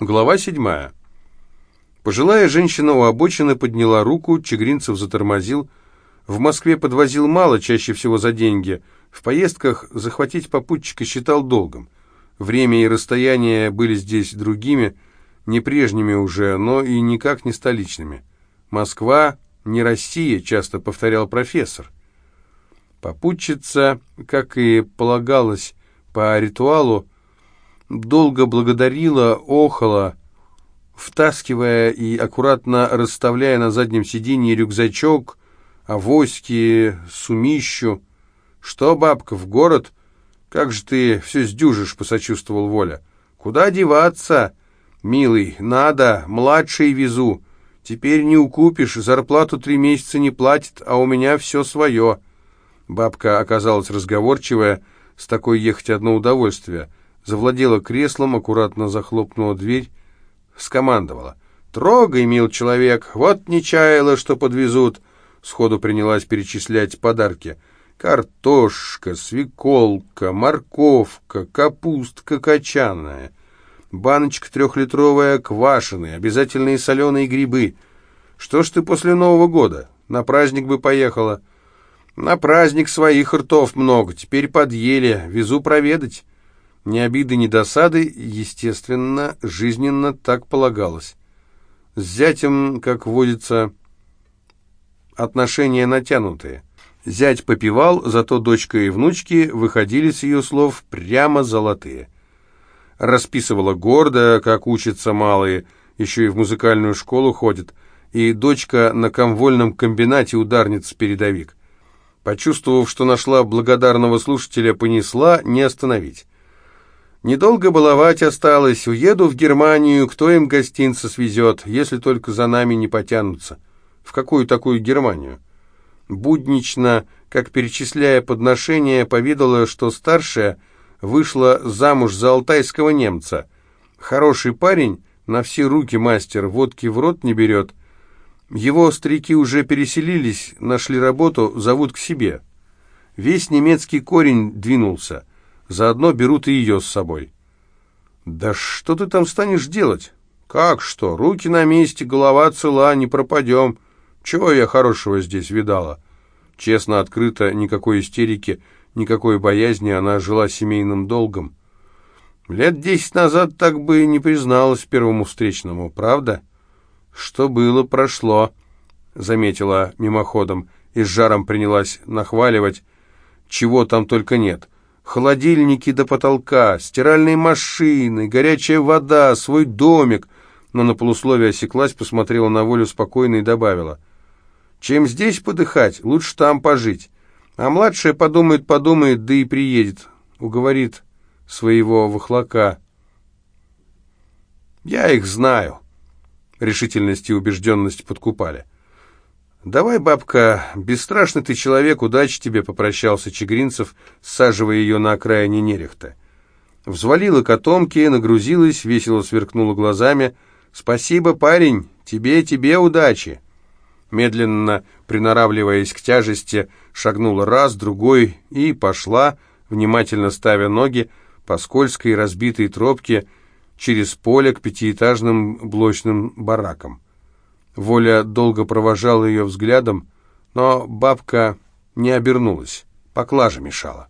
Глава седьмая. Пожилая женщина у обочины подняла руку, Чегринцев затормозил. В Москве подвозил мало, чаще всего за деньги. В поездках захватить попутчика считал долгом. Время и расстояние были здесь другими, не прежними уже, но и никак не столичными. «Москва не Россия», — часто повторял профессор. Попутчица, как и полагалось по ритуалу, долго благодарила, охала, втаскивая и аккуратно расставляя на заднем сиденье рюкзачок, авоськи, сумищу. «Что, бабка, в город? Как же ты все сдюжишь?» — посочувствовал Воля. «Куда деваться? Милый, надо, младший везу. Теперь не укупишь, зарплату три месяца не платит, а у меня все свое». Бабка оказалась разговорчивая, с такой ехать одно удовольствие — завладела креслом, аккуратно захлопнула дверь, скомандовала. «Трогай, мил человек, вот не чаяла, что подвезут!» Сходу принялась перечислять подарки. Картошка, свеколка, морковка, капустка качаная, баночка трехлитровая квашеная, обязательные соленые грибы. Что ж ты после Нового года? На праздник бы поехала. На праздник своих ртов много, теперь подъели, везу проведать. Ни обиды, ни досады, естественно, жизненно так полагалось. С зятем, как водится, отношения натянутые. Зять попивал, зато дочка и внучки выходили с ее слов прямо золотые. Расписывала гордо, как учатся малые, еще и в музыкальную школу ходит, и дочка на комвольном комбинате ударница-передовик. Почувствовав, что нашла благодарного слушателя, понесла, не остановить. Недолго баловать осталось. Уеду в Германию, кто им гостинцы свезет, если только за нами не потянутся. В какую такую Германию? Буднично, как перечисляя подношения, поведала, что старшая вышла замуж за алтайского немца. Хороший парень, на все руки мастер, водки в рот не берет. Его старики уже переселились, нашли работу, зовут к себе. Весь немецкий корень двинулся — Заодно берут и ее с собой. «Да что ты там станешь делать?» «Как что? Руки на месте, голова цела, не пропадем. Чего я хорошего здесь видала?» Честно, открыто, никакой истерики, никакой боязни, она жила семейным долгом. Лет десять назад так бы и не призналась первому встречному, правда? «Что было, прошло», — заметила мимоходом и с жаром принялась нахваливать, чего там только нет — холодильники до потолка, стиральные машины, горячая вода, свой домик. Но на полусловие осеклась, посмотрела на волю спокойно и добавила. Чем здесь подыхать, лучше там пожить. А младшая подумает, подумает, да и приедет. Уговорит своего вахлака. Я их знаю. Решительность и убежденность подкупали. «Давай, бабка, бесстрашный ты человек, удачи тебе», — попрощался Чегринцев, саживая ее на окраине нерехта. Взвалила котомки, нагрузилась, весело сверкнула глазами. «Спасибо, парень, тебе, тебе удачи!» Медленно, приноравливаясь к тяжести, шагнула раз, другой и пошла, внимательно ставя ноги по скользкой разбитой тропке через поле к пятиэтажным блочным баракам. Воля долго провожала ее взглядом, но бабка не обернулась, поклажа мешала.